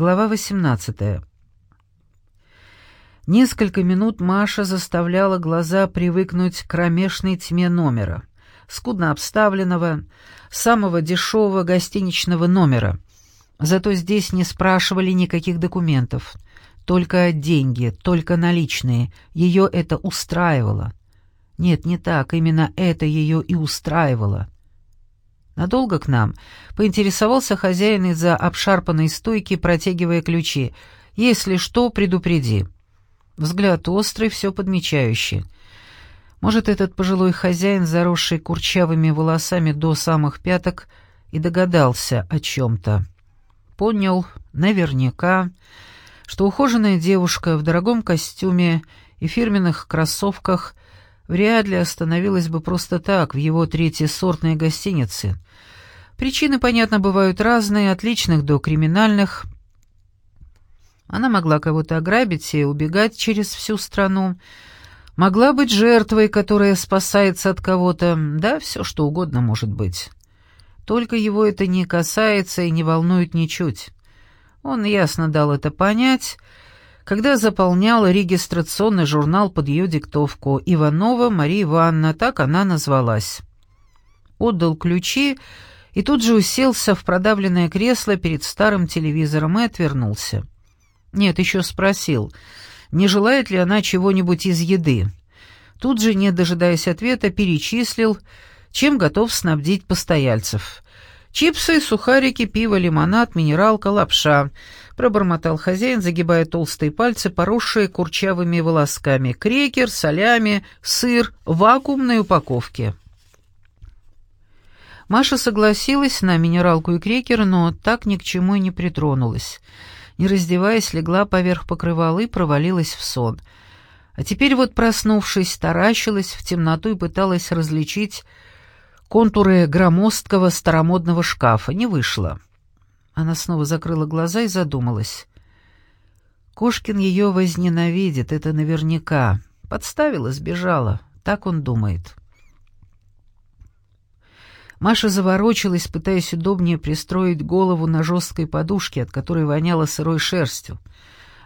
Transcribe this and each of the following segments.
Глава 18. Несколько минут Маша заставляла глаза привыкнуть к кромешной тьме номера, скудно обставленного, самого дешевого гостиничного номера. Зато здесь не спрашивали никаких документов. Только деньги, только наличные. Ее это устраивало. Нет, не так, именно это ее и устраивало. «Надолго к нам?» — поинтересовался хозяин из-за обшарпанной стойки, протягивая ключи. «Если что, предупреди». Взгляд острый, все подмечающий. Может, этот пожилой хозяин, заросший курчавыми волосами до самых пяток, и догадался о чем-то. Понял наверняка, что ухоженная девушка в дорогом костюме и фирменных кроссовках вряд ли остановилась бы просто так в его третьесортной гостинице — Причины, понятно, бывают разные, от личных до криминальных. Она могла кого-то ограбить и убегать через всю страну. Могла быть жертвой, которая спасается от кого-то. Да, все что угодно может быть. Только его это не касается и не волнует ничуть. Он ясно дал это понять, когда заполнял регистрационный журнал под ее диктовку. Иванова Мария Ивановна, так она назвалась. Отдал ключи и тут же уселся в продавленное кресло перед старым телевизором и отвернулся. Нет, еще спросил, не желает ли она чего-нибудь из еды. Тут же, не дожидаясь ответа, перечислил, чем готов снабдить постояльцев. «Чипсы, сухарики, пиво, лимонад, минералка, лапша», — пробормотал хозяин, загибая толстые пальцы, поросшие курчавыми волосками. «Крекер, солями, сыр, вакуумной упаковке». Маша согласилась на минералку и крекер, но так ни к чему и не притронулась. Не раздеваясь, легла поверх покрывала и провалилась в сон. А теперь вот, проснувшись, таращилась в темноту и пыталась различить контуры громоздкого старомодного шкафа. Не вышло. Она снова закрыла глаза и задумалась. Кошкин ее возненавидит, это наверняка. Подставила, сбежала. Так он думает. Маша заворочилась, пытаясь удобнее пристроить голову на жесткой подушке, от которой воняло сырой шерстью.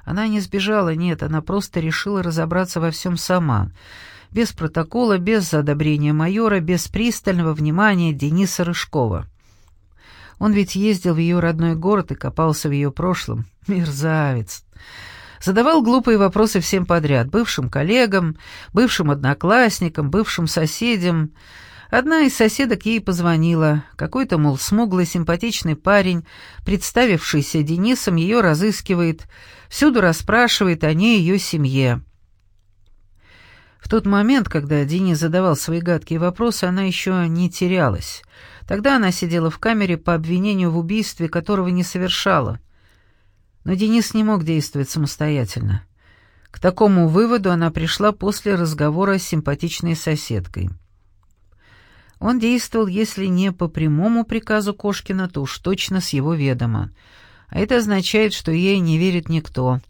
Она не сбежала, нет, она просто решила разобраться во всем сама. Без протокола, без одобрения майора, без пристального внимания Дениса Рыжкова. Он ведь ездил в ее родной город и копался в ее прошлом. Мерзавец. Задавал глупые вопросы всем подряд. Бывшим коллегам, бывшим одноклассникам, бывшим соседям. Одна из соседок ей позвонила. Какой-то, мол, смуглый, симпатичный парень, представившийся Денисом, ее разыскивает, всюду расспрашивает о ней и ее семье. В тот момент, когда Денис задавал свои гадкие вопросы, она еще не терялась. Тогда она сидела в камере по обвинению в убийстве, которого не совершала. Но Денис не мог действовать самостоятельно. К такому выводу она пришла после разговора с симпатичной соседкой. Он действовал, если не по прямому приказу Кошкина, то уж точно с его ведома. А это означает, что ей не верит никто,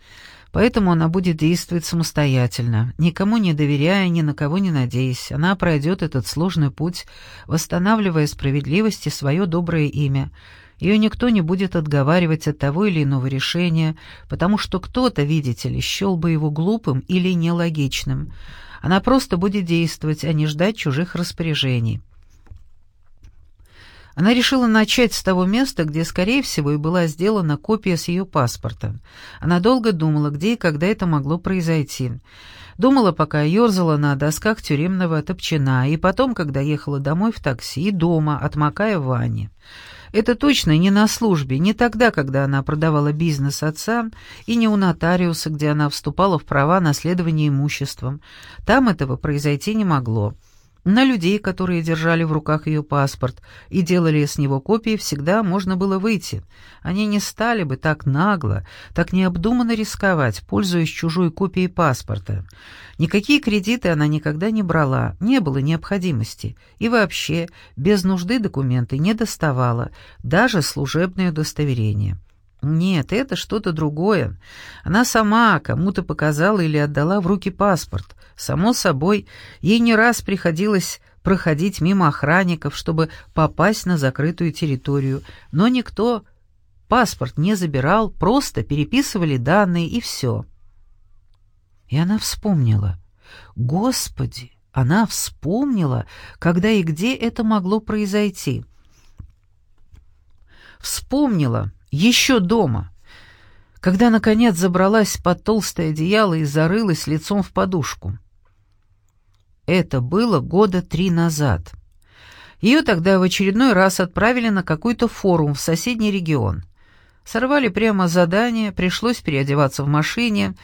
поэтому она будет действовать самостоятельно, никому не доверяя, ни на кого не надеясь. Она пройдет этот сложный путь, восстанавливая справедливость и свое доброе имя. Ее никто не будет отговаривать от того или иного решения, потому что кто-то, видите ли, счел бы его глупым или нелогичным. Она просто будет действовать, а не ждать чужих распоряжений. Она решила начать с того места, где, скорее всего, и была сделана копия с ее паспорта. Она долго думала, где и когда это могло произойти. Думала, пока ерзала на досках тюремного топчина, и потом, когда ехала домой в такси, и дома, отмокая в ванне. Это точно не на службе, не тогда, когда она продавала бизнес отца, и не у нотариуса, где она вступала в права наследования имуществом. Там этого произойти не могло. На людей, которые держали в руках ее паспорт и делали с него копии, всегда можно было выйти. Они не стали бы так нагло, так необдуманно рисковать, пользуясь чужой копией паспорта. Никакие кредиты она никогда не брала, не было необходимости. И вообще, без нужды документы не доставала, даже служебное удостоверение. Нет, это что-то другое. Она сама кому-то показала или отдала в руки паспорт. Само собой, ей не раз приходилось проходить мимо охранников, чтобы попасть на закрытую территорию, но никто паспорт не забирал, просто переписывали данные и все. И она вспомнила. Господи, она вспомнила, когда и где это могло произойти. Вспомнила еще дома, когда, наконец, забралась под толстое одеяло и зарылась лицом в подушку. Это было года три назад. Ее тогда в очередной раз отправили на какой-то форум в соседний регион. Сорвали прямо задание, пришлось переодеваться в машине,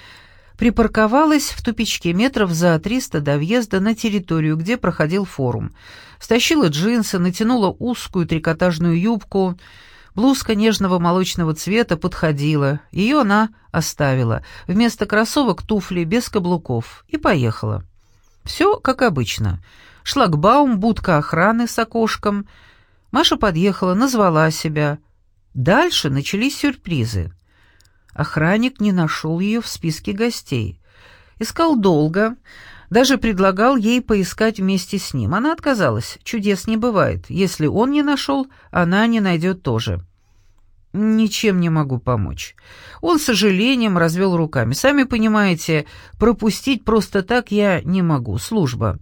припарковалась в тупичке метров за триста до въезда на территорию, где проходил форум. Стащила джинсы, натянула узкую трикотажную юбку, блузка нежного молочного цвета подходила, ее она оставила, вместо кроссовок туфли без каблуков, и поехала. Все как обычно. Шлагбаум, будка охраны с окошком. Маша подъехала, назвала себя. Дальше начались сюрпризы. Охранник не нашел ее в списке гостей. Искал долго, даже предлагал ей поискать вместе с ним. Она отказалась. Чудес не бывает. Если он не нашел, она не найдет тоже. «Ничем не могу помочь». Он с сожалением развел руками. «Сами понимаете, пропустить просто так я не могу. Служба».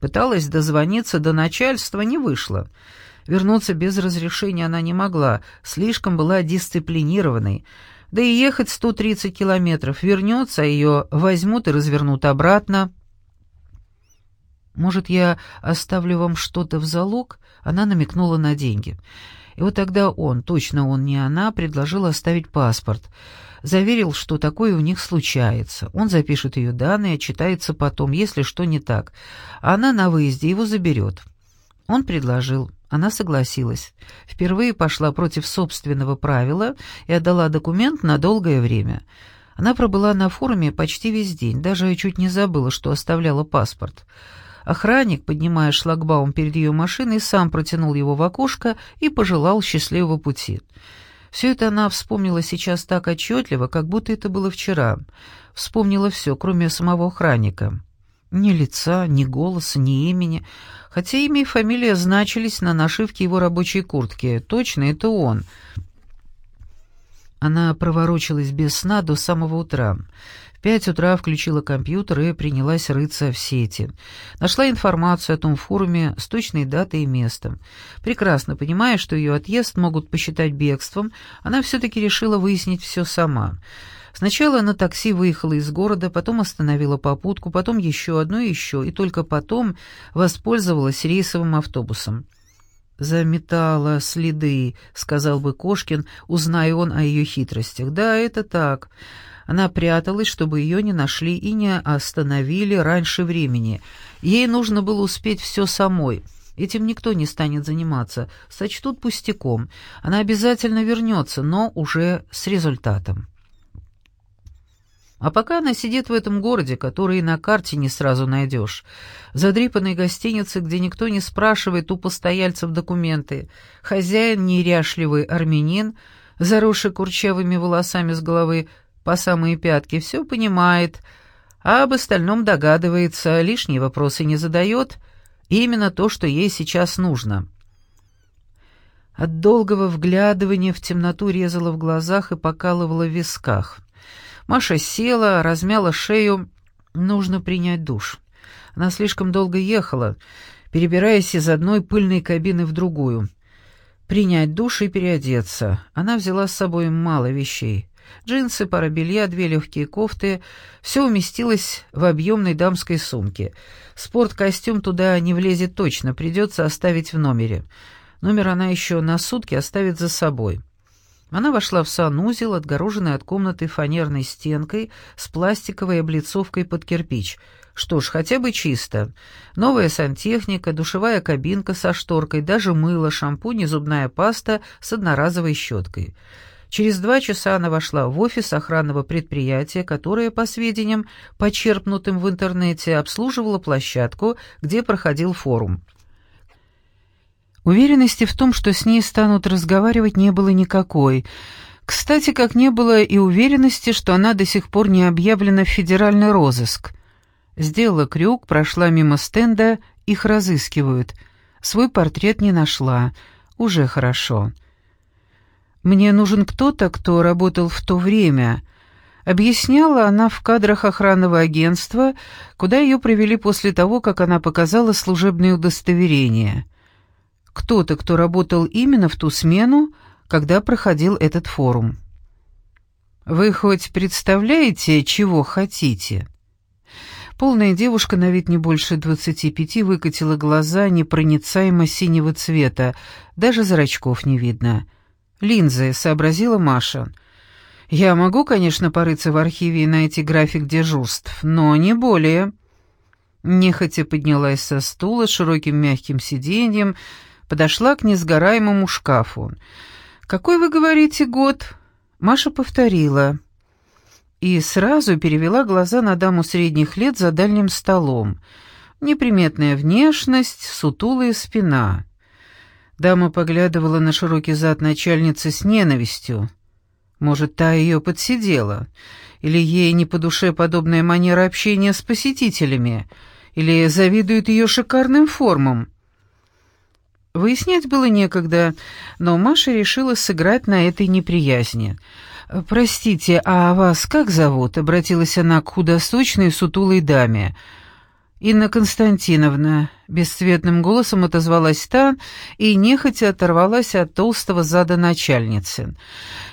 Пыталась дозвониться до начальства, не вышло. Вернуться без разрешения она не могла, слишком была дисциплинированной. Да и ехать 130 километров. Вернется, ее возьмут и развернут обратно. «Может, я оставлю вам что-то в залог?» Она намекнула на деньги. И вот тогда он, точно он, не она, предложил оставить паспорт. Заверил, что такое у них случается. Он запишет ее данные, отчитается потом, если что не так. Она на выезде его заберет. Он предложил. Она согласилась. Впервые пошла против собственного правила и отдала документ на долгое время. Она пробыла на форуме почти весь день, даже чуть не забыла, что оставляла паспорт. Охранник, поднимая шлагбаум перед ее машиной, сам протянул его в окошко и пожелал счастливого пути. Все это она вспомнила сейчас так отчетливо, как будто это было вчера. Вспомнила все, кроме самого охранника. Ни лица, ни голоса, ни имени, хотя имя и фамилия значились на нашивке его рабочей куртки. Точно, это он. Она проворочилась без сна до самого утра. Пять утра включила компьютер и принялась рыться в сети. Нашла информацию о том форуме с точной датой и местом. Прекрасно понимая, что ее отъезд могут посчитать бегством, она все-таки решила выяснить все сама — Сначала на такси выехала из города, потом остановила попутку, потом еще одну и еще, и только потом воспользовалась рейсовым автобусом. «Заметала следы», — сказал бы Кошкин, узная он о ее хитростях. «Да, это так». Она пряталась, чтобы ее не нашли и не остановили раньше времени. Ей нужно было успеть все самой. Этим никто не станет заниматься, сочтут пустяком. Она обязательно вернется, но уже с результатом. А пока она сидит в этом городе, который на карте не сразу найдешь, в задрипанной гостинице, где никто не спрашивает у постояльцев документы, хозяин неряшливый армянин, заросший курчавыми волосами с головы по самые пятки, все понимает, а об остальном догадывается, лишние вопросы не задает, именно то, что ей сейчас нужно. От долгого вглядывания в темноту резала в глазах и покалывала в висках — Маша села, размяла шею. Нужно принять душ. Она слишком долго ехала, перебираясь из одной пыльной кабины в другую. Принять душ и переодеться. Она взяла с собой мало вещей. Джинсы, пара белья, две легкие кофты. Все уместилось в объемной дамской сумке. Спорткостюм туда не влезет точно, придется оставить в номере. Номер она еще на сутки оставит за собой. Она вошла в санузел, отгороженный от комнаты фанерной стенкой с пластиковой облицовкой под кирпич. Что ж, хотя бы чисто. Новая сантехника, душевая кабинка со шторкой, даже мыло, шампунь и зубная паста с одноразовой щеткой. Через два часа она вошла в офис охранного предприятия, которое, по сведениям, почерпнутым в интернете, обслуживало площадку, где проходил форум. Уверенности в том, что с ней станут разговаривать, не было никакой. Кстати, как не было и уверенности, что она до сих пор не объявлена в федеральный розыск. Сделала крюк, прошла мимо стенда, их разыскивают. Свой портрет не нашла. Уже хорошо. Мне нужен кто-то, кто работал в то время. Объясняла она в кадрах охранного агентства, куда ее привели после того, как она показала служебное удостоверение. Кто-то, кто работал именно в ту смену, когда проходил этот форум. «Вы хоть представляете, чего хотите?» Полная девушка на вид не больше двадцати пяти выкатила глаза непроницаемо синего цвета, даже зрачков не видно. «Линзы», — сообразила Маша. «Я могу, конечно, порыться в архиве и найти график дежурств, но не более». Нехотя поднялась со стула с широким мягким сиденьем, подошла к несгораемому шкафу. «Какой, вы говорите, год?» Маша повторила и сразу перевела глаза на даму средних лет за дальним столом. Неприметная внешность, сутулая спина. Дама поглядывала на широкий зад начальницы с ненавистью. Может, та ее подсидела, или ей не по душе подобная манера общения с посетителями, или завидует ее шикарным формам. Выяснять было некогда, но Маша решила сыграть на этой неприязни — «Простите, а вас как зовут?» — обратилась она к худосочной сутулой даме. «Инна Константиновна», — бесцветным голосом отозвалась та и нехотя оторвалась от толстого зада начальницы.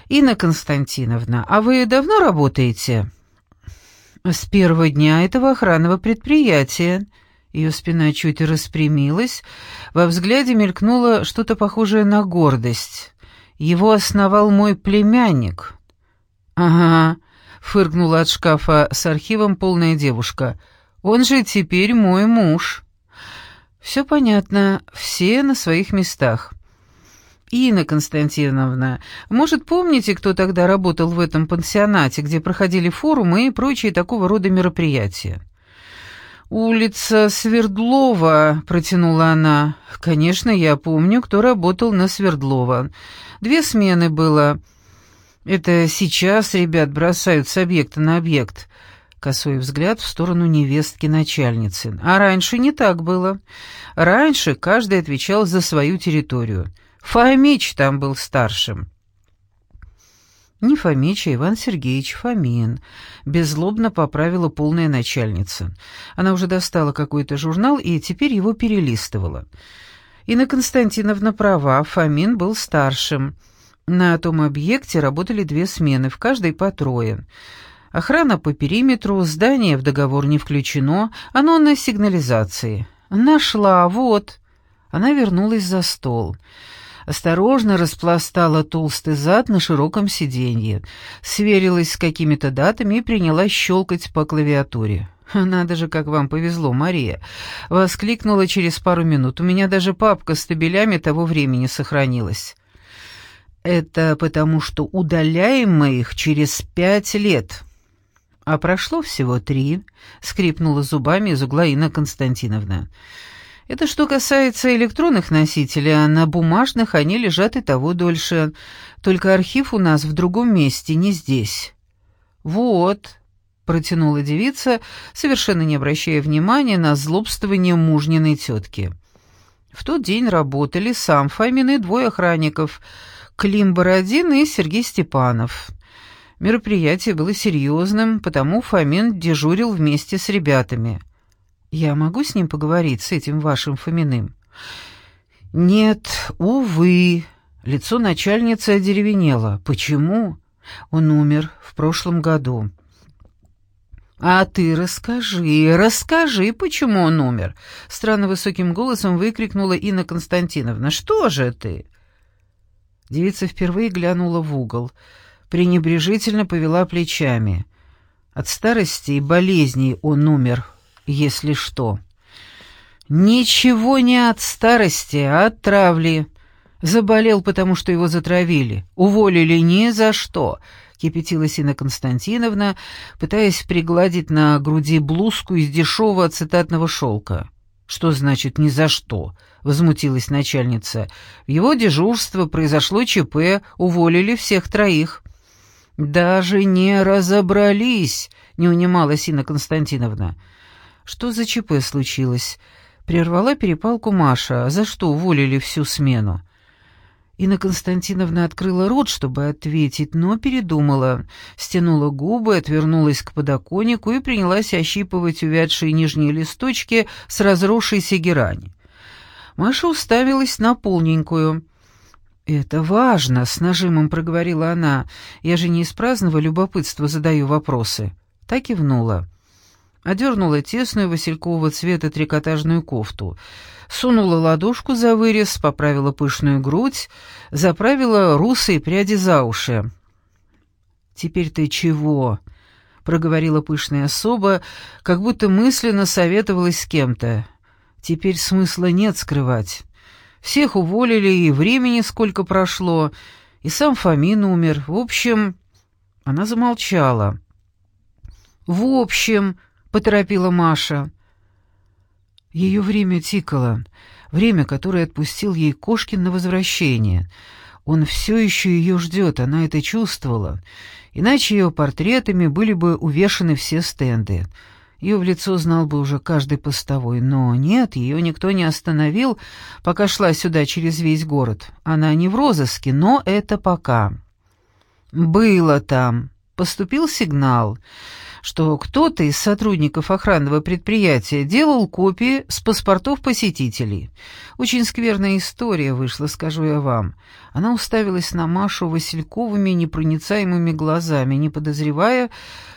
«Инна Константиновна, а вы давно работаете?» «С первого дня этого охранного предприятия». Ее спина чуть распрямилась, во взгляде мелькнуло что-то похожее на гордость. «Его основал мой племянник». «Ага», — фыркнула от шкафа с архивом полная девушка. «Он же теперь мой муж». «Все понятно, все на своих местах». «Инна Константиновна, может, помните, кто тогда работал в этом пансионате, где проходили форумы и прочие такого рода мероприятия?» «Улица Свердлова», — протянула она. «Конечно, я помню, кто работал на Свердлова. Две смены было. Это сейчас ребят бросают с объекта на объект. Косой взгляд в сторону невестки начальницы. А раньше не так было. Раньше каждый отвечал за свою территорию. Фомич там был старшим. Не Фомич, а Иван Сергеевич Фомин. Беззлобно поправила полная начальница. Она уже достала какой-то журнал и теперь его перелистывала. Инна Константиновна права, Фомин был старшим. На том объекте работали две смены, в каждой по трое. Охрана по периметру, здание в договор не включено, оно на сигнализации. Нашла, вот. Она вернулась за стол. Осторожно распластала толстый зад на широком сиденье, сверилась с какими-то датами и принялась щелкать по клавиатуре. «Надо же, как вам повезло, Мария!» — воскликнула через пару минут. «У меня даже папка с табелями того времени сохранилась». Это потому, что удаляем мы их через пять лет. А прошло всего три, скрипнула зубами из угла Инна Константиновна. Это что касается электронных носителей, а на бумажных они лежат и того дольше. Только архив у нас в другом месте, не здесь. Вот, протянула девица, совершенно не обращая внимания на злобствование мужниной тетки. В тот день работали сам Фомин и двое охранников — Клим Бородин и Сергей Степанов. Мероприятие было серьезным, потому Фомин дежурил вместе с ребятами. «Я могу с ним поговорить, с этим вашим Фоминым?» «Нет, увы». Лицо начальницы одеревенело. «Почему?» «Он умер в прошлом году». «А ты расскажи, расскажи, почему он умер?» Странно высоким голосом выкрикнула Инна Константиновна. «Что же ты?» Девица впервые глянула в угол, пренебрежительно повела плечами. От старости и болезней он умер, если что. Ничего не от старости, а от травли. Заболел, потому что его затравили. Уволили ни за что, кипятилась Инна Константиновна, пытаясь пригладить на груди блузку из дешевого ацетатного шелка. «Что значит «ни за что»?» — возмутилась начальница. «В его дежурство произошло ЧП, уволили всех троих». «Даже не разобрались», — не унималась Инна Константиновна. «Что за ЧП случилось?» Прервала перепалку Маша. «За что уволили всю смену?» Инна Константиновна открыла рот, чтобы ответить, но передумала, стянула губы, отвернулась к подоконнику и принялась ощипывать увядшие нижние листочки с разросшейся герани. Маша уставилась на полненькую. «Это важно», — с нажимом проговорила она. «Я же не из праздного любопытства задаю вопросы». Так и внула. Одернула тесную василькового цвета трикотажную кофту — сунула ладошку за вырез, поправила пышную грудь, заправила русые пряди за уши. «Теперь ты чего?» — проговорила пышная особа, как будто мысленно советовалась с кем-то. «Теперь смысла нет скрывать. Всех уволили, и времени сколько прошло, и сам Фомин умер. В общем...» Она замолчала. «В общем...» — поторопила Маша. Ее время тикало, время, которое отпустил ей Кошкин на возвращение. Он все еще ее ждет, она это чувствовала. Иначе ее портретами были бы увешаны все стенды. Ее в лицо знал бы уже каждый постовой, но нет, ее никто не остановил, пока шла сюда через весь город. Она не в розыске, но это пока. Было там. Поступил сигнал что кто-то из сотрудников охранного предприятия делал копии с паспортов посетителей. Очень скверная история вышла, скажу я вам. Она уставилась на Машу Васильковыми непроницаемыми глазами, не подозревая,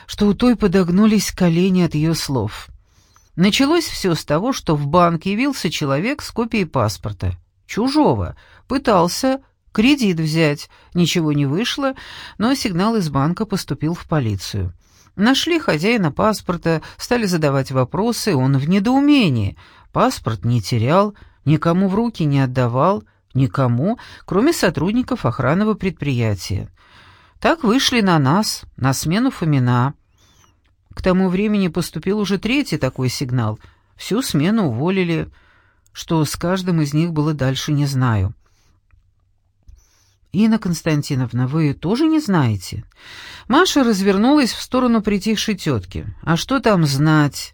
что у той подогнулись колени от ее слов. Началось все с того, что в банк явился человек с копией паспорта. Чужого. Пытался кредит взять. Ничего не вышло, но сигнал из банка поступил в полицию. Нашли хозяина паспорта, стали задавать вопросы, он в недоумении. Паспорт не терял, никому в руки не отдавал, никому, кроме сотрудников охранного предприятия. Так вышли на нас, на смену Фомина. К тому времени поступил уже третий такой сигнал. Всю смену уволили. Что с каждым из них было дальше, не знаю. «Инна Константиновна, вы тоже не знаете?» Маша развернулась в сторону притихшей тетки. «А что там знать?»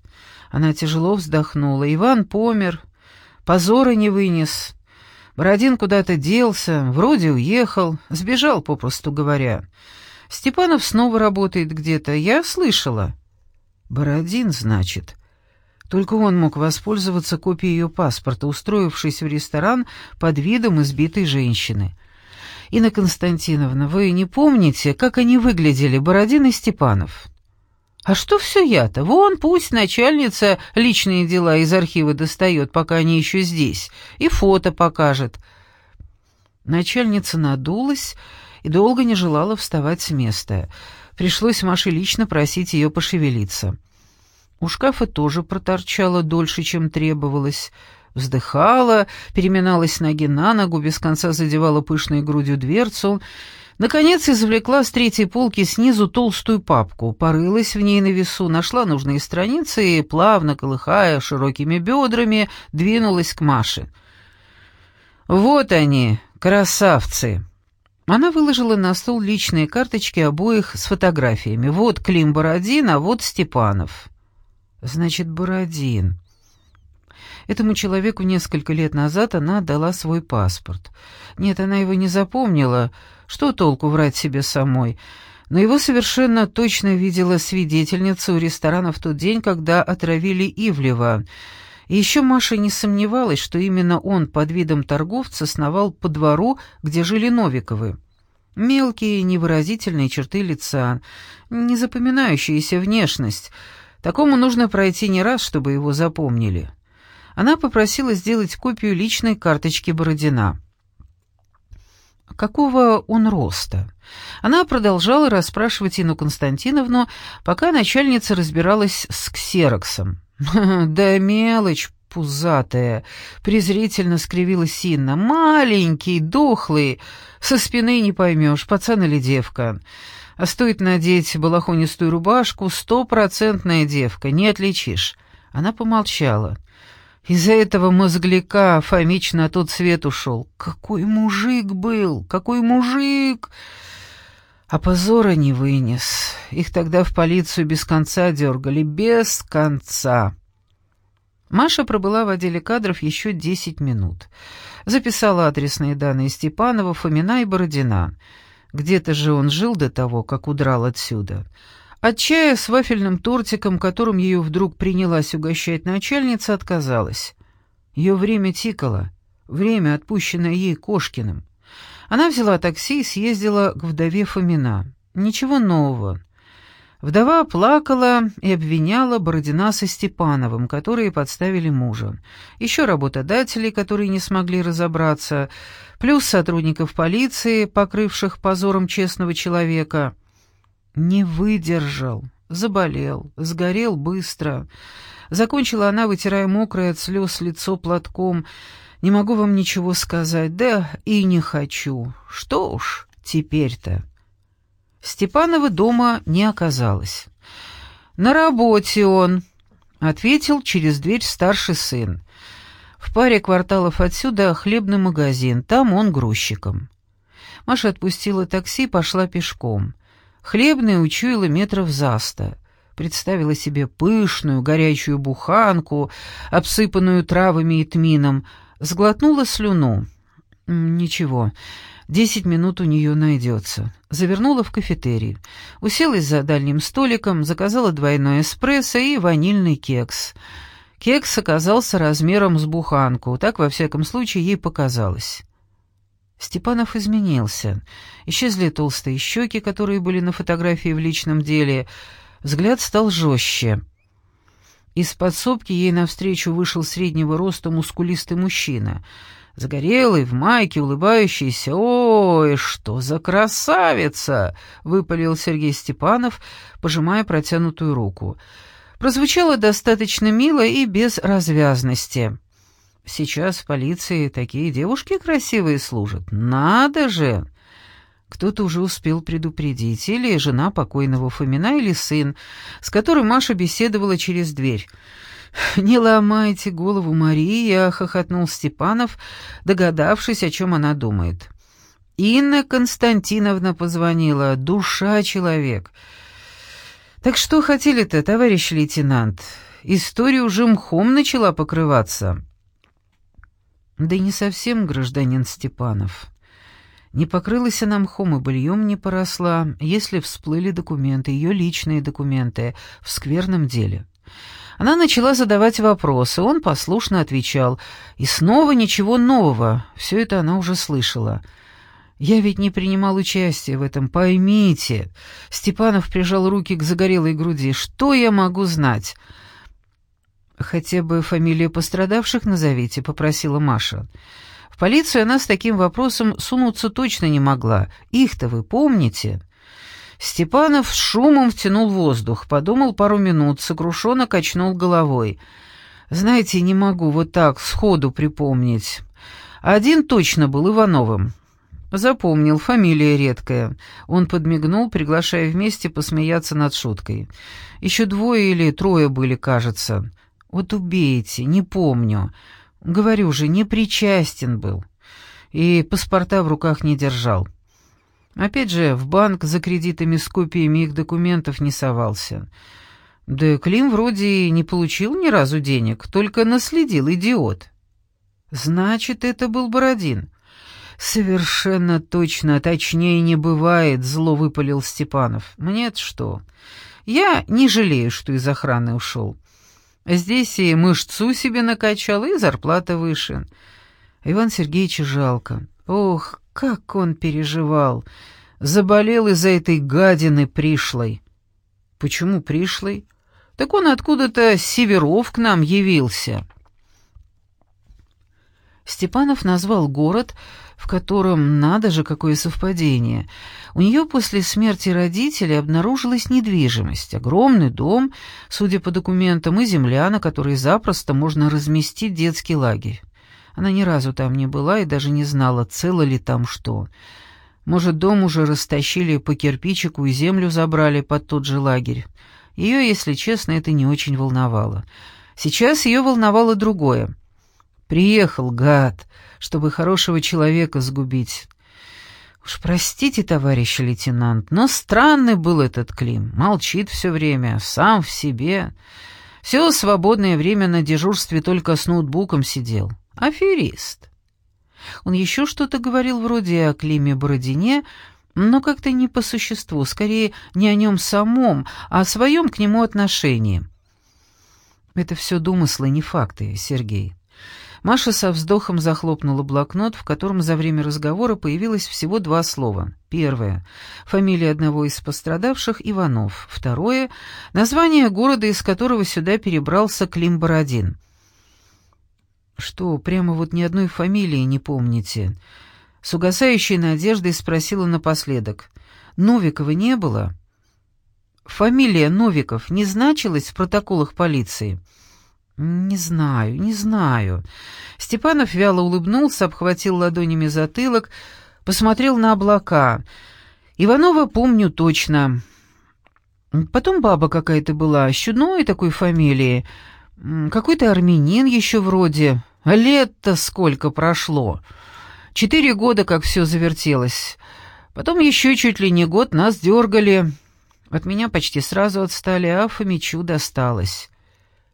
Она тяжело вздохнула. «Иван помер, позора не вынес. Бородин куда-то делся, вроде уехал, сбежал, попросту говоря. Степанов снова работает где-то, я слышала». «Бородин, значит?» Только он мог воспользоваться копией ее паспорта, устроившись в ресторан под видом избитой женщины. «Инна Константиновна, вы не помните, как они выглядели, Бородин и Степанов?» «А что все я-то? Вон, пусть начальница личные дела из архива достает, пока они еще здесь, и фото покажет». Начальница надулась и долго не желала вставать с места. Пришлось Маше лично просить ее пошевелиться. У шкафа тоже проторчала дольше, чем требовалось — вздыхала, переминалась ноги на ногу, без конца задевала пышной грудью дверцу, наконец извлекла с третьей полки снизу толстую папку, порылась в ней на весу, нашла нужные страницы и, плавно колыхая широкими бедрами, двинулась к Маше. «Вот они, красавцы!» Она выложила на стол личные карточки обоих с фотографиями. Вот Клим Бородин, а вот Степанов. «Значит, Бородин». Этому человеку несколько лет назад она отдала свой паспорт. Нет, она его не запомнила. Что толку врать себе самой? Но его совершенно точно видела свидетельница у ресторана в тот день, когда отравили Ивлева. И еще Маша не сомневалась, что именно он под видом торговца сновал по двору, где жили Новиковы. Мелкие, невыразительные черты лица, незапоминающаяся внешность. Такому нужно пройти не раз, чтобы его запомнили она попросила сделать копию личной карточки Бородина. Какого он роста? Она продолжала расспрашивать Инну Константиновну, пока начальница разбиралась с ксероксом. «Да мелочь пузатая!» — презрительно скривилась Инна. «Маленький, дохлый, со спины не поймешь, пацан или девка. А стоит надеть балахонистую рубашку, стопроцентная девка, не отличишь». Она помолчала. Из-за этого мозгляка Фомич на тот свет ушел. Какой мужик был! Какой мужик! А позора не вынес. Их тогда в полицию без конца дергали. Без конца. Маша пробыла в отделе кадров еще десять минут. Записала адресные данные Степанова, Фомина и Бородина. Где-то же он жил до того, как удрал отсюда. От чая с вафельным тортиком, которым ее вдруг принялась угощать начальница, отказалась. Ее время тикало, время, отпущенное ей Кошкиным. Она взяла такси и съездила к вдове Фомина. Ничего нового. Вдова плакала и обвиняла Бородина со Степановым, которые подставили мужа. Еще работодателей, которые не смогли разобраться, плюс сотрудников полиции, покрывших позором честного человека. Не выдержал, заболел, сгорел быстро. Закончила она, вытирая мокрое от слез лицо платком. «Не могу вам ничего сказать, да и не хочу. Что уж теперь-то?» Степанова дома не оказалось. «На работе он», — ответил через дверь старший сын. «В паре кварталов отсюда хлебный магазин, там он грузчиком». Маша отпустила такси и пошла пешком. Хлебная учуяла метров за сто. Представила себе пышную горячую буханку, обсыпанную травами и тмином, сглотнула слюну. «Ничего, Десять минут у нее найдется. Завернула в кафетерий. Уселась за дальним столиком, заказала двойной эспрессо и ванильный кекс. Кекс оказался размером с буханку, так, во всяком случае, ей показалось. Степанов изменился. Исчезли толстые щеки, которые были на фотографии в личном деле. Взгляд стал жестче. Из подсобки ей навстречу вышел среднего роста мускулистый мужчина — Загорелый, в майке, улыбающийся. «Ой, что за красавица!» — выпалил Сергей Степанов, пожимая протянутую руку. Прозвучало достаточно мило и без развязности. «Сейчас в полиции такие девушки красивые служат. Надо же!» Кто-то уже успел предупредить, или жена покойного Фомина, или сын, с которым Маша беседовала через дверь. «Не ломайте голову, Мария», — хохотнул Степанов, догадавшись, о чем она думает. «Инна Константиновна позвонила. Душа человек». «Так что хотели-то, товарищ лейтенант? История уже мхом начала покрываться». «Да и не совсем, гражданин Степанов. Не покрылась она мхом и быльем не поросла, если всплыли документы, ее личные документы, в скверном деле». Она начала задавать вопросы, он послушно отвечал. И снова ничего нового, все это она уже слышала. «Я ведь не принимал участия в этом, поймите». Степанов прижал руки к загорелой груди. «Что я могу знать?» «Хотя бы фамилию пострадавших назовите», — попросила Маша. «В полицию она с таким вопросом сунуться точно не могла. Их-то вы помните?» Степанов шумом втянул воздух, подумал пару минут, сокрушенно качнул головой. «Знаете, не могу вот так сходу припомнить. Один точно был Ивановым». Запомнил, фамилия редкая. Он подмигнул, приглашая вместе посмеяться над шуткой. Еще двое или трое были, кажется. Вот убейте, не помню. Говорю же, не причастен был. И паспорта в руках не держал. Опять же, в банк за кредитами с копиями их документов не совался. Да Клим вроде и не получил ни разу денег, только наследил, идиот. Значит, это был Бородин. Совершенно точно, точнее не бывает, зло выпалил Степанов. Мне-то что? Я не жалею, что из охраны ушел. Здесь и мышцу себе накачал, и зарплата выше. Иван Сергеевича жалко. Ох, как он переживал! Заболел из-за этой гадины пришлой. Почему пришлой? Так он откуда-то северов к нам явился. Степанов назвал город, в котором, надо же, какое совпадение. У нее после смерти родителей обнаружилась недвижимость, огромный дом, судя по документам, и земля, на которой запросто можно разместить детский лагерь. Она ни разу там не была и даже не знала, цело ли там что. Может, дом уже растащили по кирпичику и землю забрали под тот же лагерь. Ее, если честно, это не очень волновало. Сейчас ее волновало другое. Приехал, гад, чтобы хорошего человека сгубить. Уж простите, товарищ лейтенант, но странный был этот Клим. Молчит все время, сам в себе. Все свободное время на дежурстве только с ноутбуком сидел. Аферист. Он еще что-то говорил вроде о Климе Бородине, но как-то не по существу, скорее не о нем самом, а о своем к нему отношении. Это все домыслы, не факты, Сергей. Маша со вздохом захлопнула блокнот, в котором за время разговора появилось всего два слова. Первое — фамилия одного из пострадавших Иванов. Второе — название города, из которого сюда перебрался Клим Бородин. «Что, прямо вот ни одной фамилии не помните?» С угасающей надеждой спросила напоследок. «Новикова не было?» «Фамилия Новиков не значилась в протоколах полиции?» «Не знаю, не знаю». Степанов вяло улыбнулся, обхватил ладонями затылок, посмотрел на облака. «Иванова помню точно. Потом баба какая-то была, щудной такой фамилии. Какой-то армянин еще вроде. Лет-то сколько прошло. Четыре года, как все завертелось. Потом еще чуть ли не год нас дергали. От меня почти сразу отстали, а Фомичу досталось».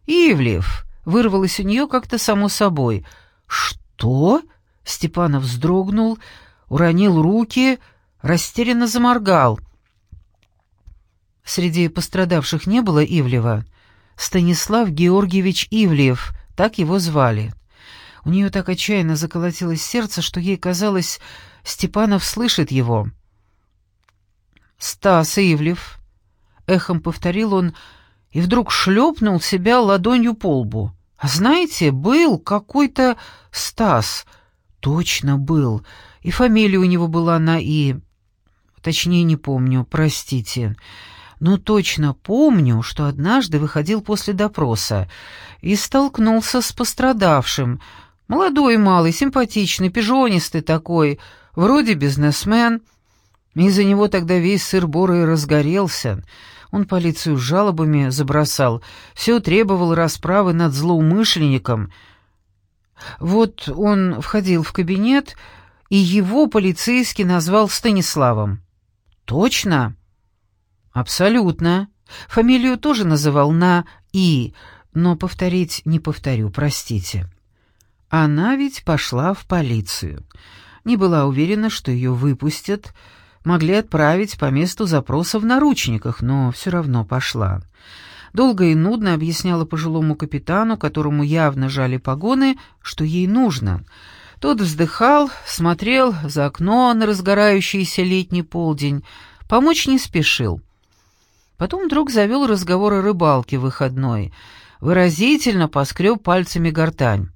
«Ивлев!» — вырвалось у нее как-то само собой. «Что?» — Степанов вздрогнул, уронил руки, растерянно заморгал. Среди пострадавших не было Ивлева. Станислав Георгиевич Ивлев, так его звали. У нее так отчаянно заколотилось сердце, что ей казалось, Степанов слышит его. «Стас Ивлев», — эхом повторил он, — и вдруг шлепнул себя ладонью по лбу. «А знаете, был какой-то Стас. Точно был. И фамилия у него была на «и». Точнее, не помню, простите. Но точно помню, что однажды выходил после допроса и столкнулся с пострадавшим. Молодой малый, симпатичный, пижонистый такой, вроде бизнесмен. Из-за него тогда весь сыр-бор и разгорелся. Он полицию жалобами забросал, все требовал расправы над злоумышленником. Вот он входил в кабинет, и его полицейский назвал Станиславом. «Точно?» «Абсолютно. Фамилию тоже называл на «и», но повторить не повторю, простите». Она ведь пошла в полицию. Не была уверена, что ее выпустят, могли отправить по месту запроса в наручниках, но все равно пошла. Долго и нудно объясняла пожилому капитану, которому явно жали погоны, что ей нужно. Тот вздыхал, смотрел за окно на разгорающийся летний полдень, помочь не спешил. Потом вдруг завел разговор о рыбалке выходной, выразительно поскреб пальцами гортань.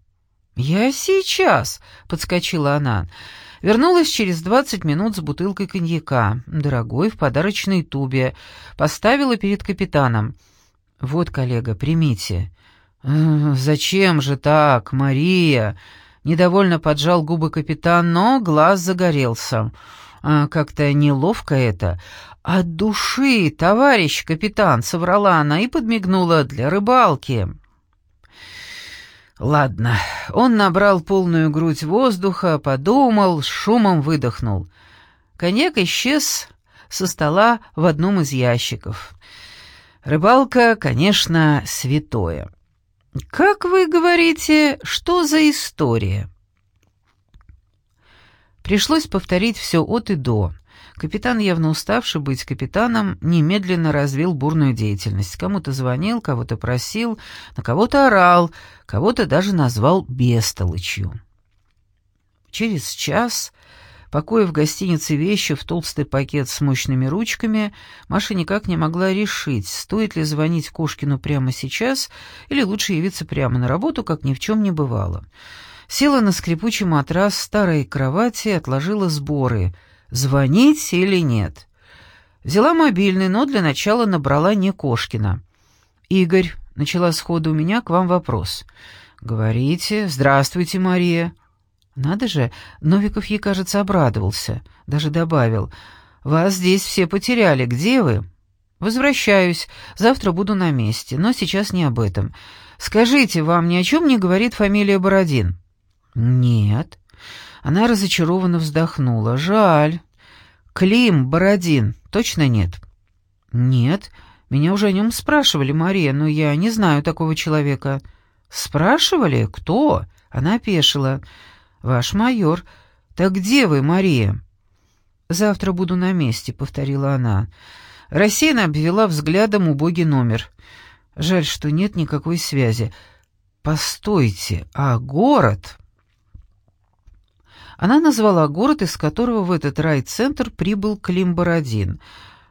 «Я сейчас!» — подскочила она — Вернулась через двадцать минут с бутылкой коньяка, дорогой, в подарочной тубе. Поставила перед капитаном. «Вот, коллега, примите». «Э, «Зачем же так, Мария?» Недовольно поджал губы капитан, но глаз загорелся. А, «Как-то неловко это». «От души, товарищ капитан!» — соврала она и подмигнула для рыбалки. Ладно, он набрал полную грудь воздуха, подумал, с шумом выдохнул. Коньяк исчез со стола в одном из ящиков. Рыбалка, конечно, святое. «Как вы говорите, что за история?» Пришлось повторить все от и до — Капитан, явно уставший быть капитаном, немедленно развил бурную деятельность. Кому-то звонил, кого-то просил, на кого-то орал, кого-то даже назвал бестолычью. Через час, покоя в гостинице вещи в толстый пакет с мощными ручками, Маша никак не могла решить, стоит ли звонить Кошкину прямо сейчас или лучше явиться прямо на работу, как ни в чем не бывало. Села на скрипучий матрас старой кровати, отложила сборы — звонить или нет. Взяла мобильный, но для начала набрала не Кошкина. «Игорь», — начала сходу у меня к вам вопрос. «Говорите. Здравствуйте, Мария». Надо же, Новиков ей, кажется, обрадовался. Даже добавил. «Вас здесь все потеряли. Где вы?» «Возвращаюсь. Завтра буду на месте. Но сейчас не об этом. Скажите, вам ни о чем не говорит фамилия Бородин?» «Нет». Она разочарованно вздохнула. «Жаль. Клим Бородин точно нет?» «Нет, меня уже о нем спрашивали, Мария, но я не знаю такого человека». «Спрашивали? Кто?» Она опешила. «Ваш майор. Так где вы, Мария?» «Завтра буду на месте», — повторила она. Рассеянно обвела взглядом убогий номер. «Жаль, что нет никакой связи. Постойте, а город...» Она назвала город, из которого в этот райцентр прибыл Клим-Бородин.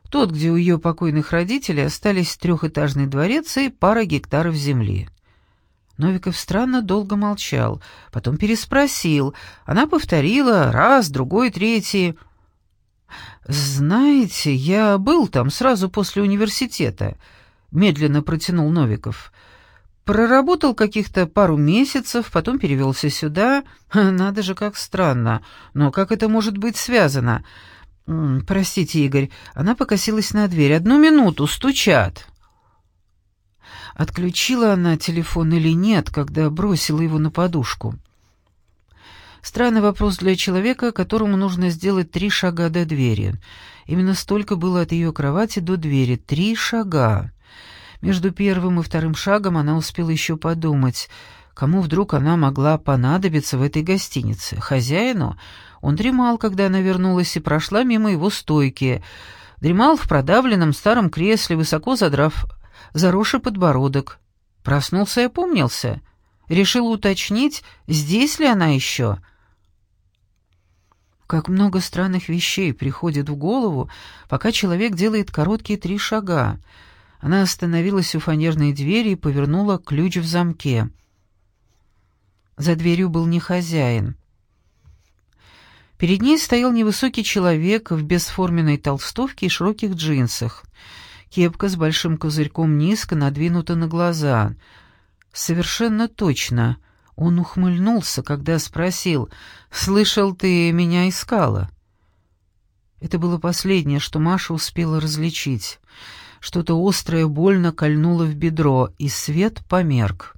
Тот, где у ее покойных родителей остались трехэтажный дворец и пара гектаров земли. Новиков странно долго молчал, потом переспросил. Она повторила раз, другой, третий. «Знаете, я был там сразу после университета», — медленно протянул Новиков. «Проработал каких-то пару месяцев, потом перевелся сюда. Надо же, как странно. Но как это может быть связано?» «Простите, Игорь». Она покосилась на дверь. «Одну минуту, стучат». Отключила она телефон или нет, когда бросила его на подушку. Странный вопрос для человека, которому нужно сделать три шага до двери. Именно столько было от ее кровати до двери. Три шага. Между первым и вторым шагом она успела еще подумать, кому вдруг она могла понадобиться в этой гостинице. Хозяину? Он дремал, когда она вернулась и прошла мимо его стойки. Дремал в продавленном старом кресле, высоко задрав заросший подбородок. Проснулся и опомнился. Решил уточнить, здесь ли она еще. Как много странных вещей приходит в голову, пока человек делает короткие три шага. Она остановилась у фанерной двери и повернула ключ в замке. За дверью был не хозяин. Перед ней стоял невысокий человек в бесформенной толстовке и широких джинсах — Кепка с большим козырьком низко надвинута на глаза. Совершенно точно. Он ухмыльнулся, когда спросил, «Слышал, ты меня искала?» Это было последнее, что Маша успела различить. Что-то острое больно кольнуло в бедро, и свет померк.